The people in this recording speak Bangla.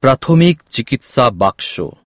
প্রাথমিক চিকিৎসা বাক্স।